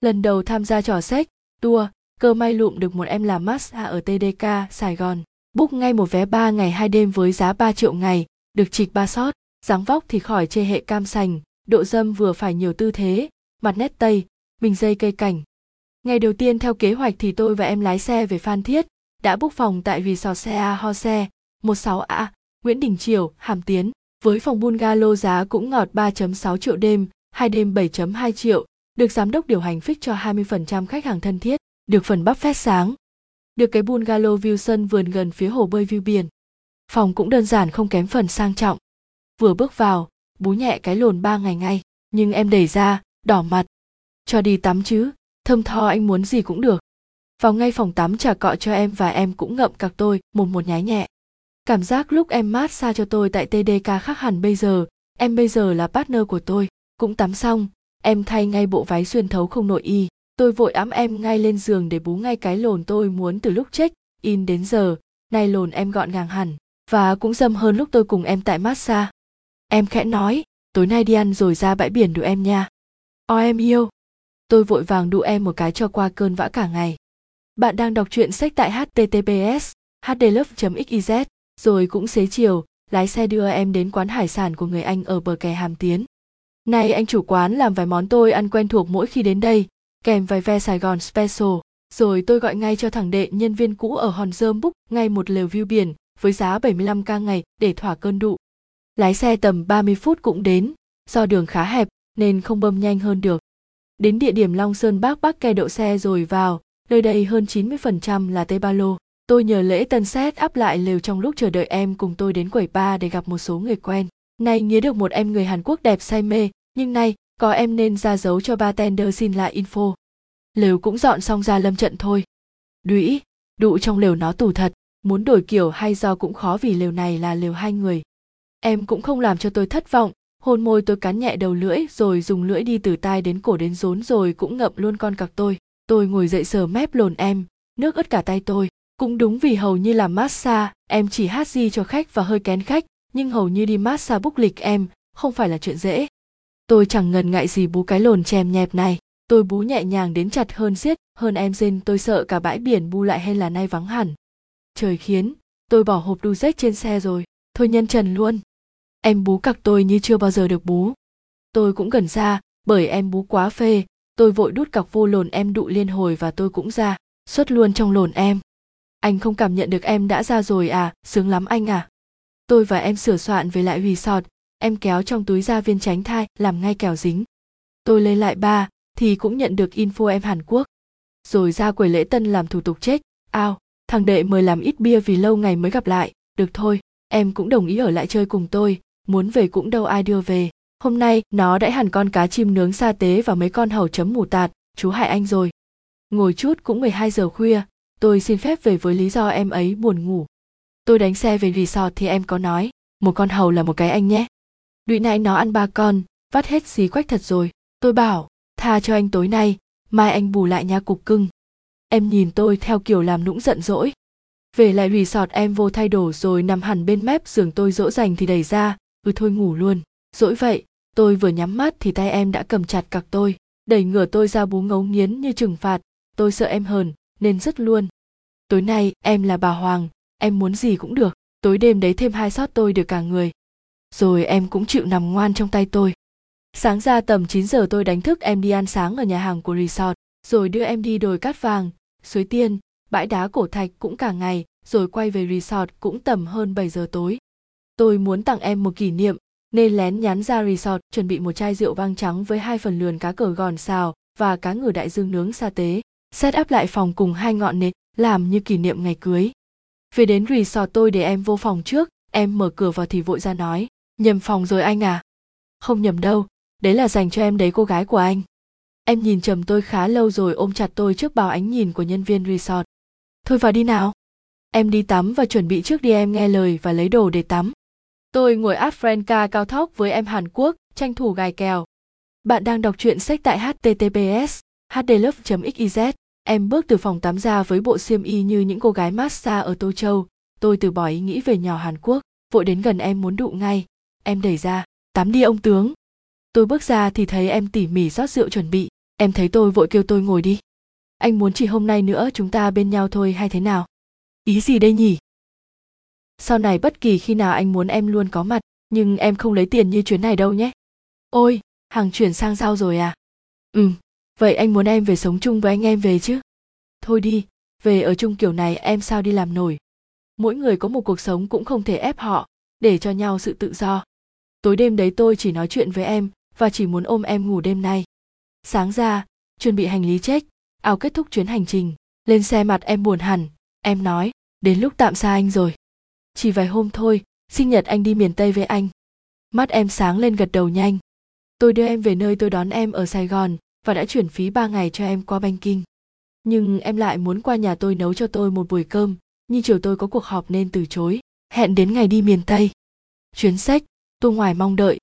lần đầu tham gia trò sách tour cơ may lụm được một em làm massage ở tdk sài gòn. Book ngay một vé 3 ngày hai đêm với giá 3 triệu ngày được trịch ba sót dáng vóc thì khỏi chê hệ cam sành độ dâm vừa phải nhiều tư thế mặt nét tây mình dây cây cảnh. Ngày đầu tiên theo kế hoạch thì tôi và em lái xe về phan thiết đã book phòng tại resort xe a ho xe 16A, Nguyễn Đình Triều, Hàm Tiến, với phòng bungalow giá cũng ngọt 3.6 triệu đêm, hai đêm 7.2 triệu, được giám đốc điều hành fix cho 20% khách hàng thân thiết, được phần buffet sáng. Được cái bungalow view sân vườn gần phía hồ bơi view biển. Phòng cũng đơn giản không kém phần sang trọng. Vừa bước vào, bú nhẹ cái lồn ba ngày ngay, nhưng em đẩy ra, đỏ mặt. Cho đi tắm chứ, thơm tho anh muốn gì cũng được. Vào ngay phòng tắm trả cọ cho em và em cũng ngậm cặc tôi một một nhái nhẹ. Cảm giác lúc em mát xa cho tôi tại TDK khác hẳn bây giờ, em bây giờ là partner của tôi. Cũng tắm xong, em thay ngay bộ váy xuyên thấu không nội y. Tôi vội ẵm em ngay lên giường để bú ngay cái lồn tôi muốn từ lúc check in đến giờ. Nay lồn em gọn gàng hẳn, và cũng dâm hơn lúc tôi cùng em tại massage. Em khẽ nói, tối nay đi ăn rồi ra bãi biển đụ em nha. O em yêu. Tôi vội vàng đụ em một cái cho qua cơn vã cả ngày. Bạn đang đọc truyện sách tại https hdlove.xyz rồi cũng xế chiều lái xe đưa em đến quán hải sản của người anh ở bờ kè hàm tiến nay anh chủ quán làm vài món tôi ăn quen thuộc mỗi khi đến đây kèm vài ve sài gòn special rồi tôi gọi ngay cho thằng đệ nhân viên cũ ở hòn dơm búc ngay một lều view biển với giá 75k ngày để thỏa cơn đụ. Lái xe tầm 30 phút cũng đến, do đường khá hẹp nên không bơm nhanh hơn được. Đến địa điểm Long Sơn Bác Bắc kè đậu xe rồi vào, nơi đây hơn 90% là Tây Ba Lô. Tôi nhờ lễ tân xét áp lại lều trong lúc chờ đợi em cùng tôi đến quầy ba để gặp một số người quen. Nay nghĩa được một em người Hàn Quốc đẹp say mê, nhưng nay có em nên ra dấu cho bartender xin lại info. Lều cũng dọn xong ra lâm trận thôi. Đũy, đụ trong lều nó tủ thật, muốn đổi kiểu hay do cũng khó vì lều này là lều hai người. Em cũng không làm cho tôi thất vọng, hôn môi tôi cắn nhẹ đầu lưỡi rồi dùng lưỡi đi từ tai đến cổ đến rốn rồi cũng ngậm luôn con cặc tôi. Tôi ngồi dậy sờ mép lồn em, nước ướt cả tay tôi. Cũng đúng vì hầu như làm massage, em chỉ hát gì cho khách và hơi kén khách, nhưng hầu như đi massage búc lịch em, không phải là chuyện dễ. Tôi chẳng ngần ngại gì bú cái lồn chèm nhẹp này, tôi bú nhẹ nhàng đến chặt hơn siết, hơn em rên tôi sợ cả bãi biển bu lại hay là nay vắng hẳn. Trời khiến, tôi bỏ hộp đu rách trên xe rồi, thôi nhân trần luôn. Em bú cặc tôi như chưa bao giờ được bú. Tôi cũng gần ra, bởi em bú quá phê, tôi vội đút cặc vô lồn em đụ liên hồi và tôi cũng ra, xuất luôn trong lồn em anh không cảm nhận được em đã ra rồi à sướng lắm anh à tôi và em sửa soạn về lại resort em kéo trong túi ra viên tránh thai, làm ngay kẻo dính. Tôi lấy lại ba, thì cũng nhận được info em hàn quốc. Rồi ra quầy lễ tân làm thủ tục chết. Ao, thằng đệ mời làm ít bia vì lâu ngày mới gặp lại. Được thôi, em cũng đồng ý ở lại chơi cùng tôi. Muốn về cũng đâu ai đưa về. Hôm nay, nó đã hẳn con cá chim nướng sa tế và mấy con hầu chấm mù tạt. Chú hại anh rồi. Ngồi chút cũng 12 giờ khuya. Tôi xin phép về với lý do em ấy buồn ngủ. Tôi đánh xe về resort thì em có nói, một con hầu là một cái anh nhé đụy nãy nó ăn ba con, vắt hết xí quách thật rồi. Tôi bảo, tha cho anh tối nay, mai anh bù lại nha cục cưng. Em nhìn tôi theo kiểu làm nũng giận dỗi. Về lại resort em vô thay đồ rồi nằm hẳn bên mép giường tôi dỗ dành thì đẩy ra. Ừ thôi ngủ luôn. Dỗi vậy, tôi vừa nhắm mắt thì tay em đã cầm chặt cặc tôi, đẩy ngửa tôi ra bú ngấu nghiến như trừng phạt. Tôi sợ em hờn, nên rất luôn. Tối nay, em là bà hoàng, em muốn gì cũng được. Tối đêm đấy thêm hai sót tôi được cả người rồi em cũng chịu nằm ngoan trong tay tôi. Sáng ra tầm 9 giờ tôi đánh thức em đi ăn sáng ở nhà hàng của resort, rồi đưa em đi đồi cát vàng, suối tiên, bãi đá cổ thạch cũng cả ngày, rồi quay về resort cũng tầm hơn 7 giờ tối. Tôi muốn tặng em một kỷ niệm, nên lén nhắn ra resort chuẩn bị một chai rượu vang trắng với hai phần lườn cá cờ gòn xào và cá ngừ đại dương nướng sa tế. Set up lại phòng cùng hai ngọn nến, làm như kỷ niệm ngày cưới. Về đến resort tôi để em vô phòng trước, em mở cửa vào thì vội ra nói nhầm phòng rồi anh à? Không nhầm đâu, đấy là dành cho em đấy cô gái của anh. Em nhìn chầm tôi khá lâu rồi ôm chặt tôi trước bao ánh nhìn của nhân viên resort. Thôi vào đi nào. Em đi tắm và chuẩn bị trước đi em nghe lời và lấy đồ để tắm. Tôi ngồi áp Frenca cao thóc với em Hàn Quốc, tranh thủ gài kèo. Bạn đang đọc truyện sách tại https hdlove.xyz em bước từ phòng tắm ra với bộ xiêm y như những cô gái massage ở tô châu. Tôi từ bỏ ý nghĩ về nhỏ hàn quốc, vội đến gần em muốn đụ ngay em đẩy ra, tắm đi ông tướng. Tôi bước ra thì thấy em tỉ mỉ rót rượu chuẩn bị. Em thấy tôi vội kêu tôi ngồi đi. Anh muốn chỉ hôm nay nữa chúng ta bên nhau thôi hay thế nào? Ý gì đây nhỉ? Sau này bất kỳ khi nào anh muốn em luôn có mặt, nhưng em không lấy tiền như chuyến này đâu nhé. Ôi, hàng chuyển sang sao rồi à? Ừ vậy anh muốn em về sống chung với anh em về chứ? Thôi đi, về ở chung kiểu này em sao đi làm nổi. Mỗi người có một cuộc sống cũng không thể ép họ, để cho nhau sự tự do tối đêm đấy tôi chỉ nói chuyện với em, và chỉ muốn ôm em ngủ đêm nay. Sáng ra, chuẩn bị hành lý check ao kết thúc chuyến hành trình, lên xe mặt em buồn hẳn. Em nói, đến lúc tạm xa anh rồi. Chỉ vài hôm thôi, sinh nhật anh đi miền tây với anh. Mắt em sáng lên gật đầu nhanh. Tôi đưa em về nơi tôi đón em ở sài gòn, và đã chuyển phí ba ngày cho em qua banking. Nhưng em lại muốn qua nhà tôi nấu cho tôi một buổi cơm nhưng chiều tôi có cuộc họp nên từ chối. Hẹn đến ngày đi miền tây. Chuyến sách tôi ngoài mong đợi.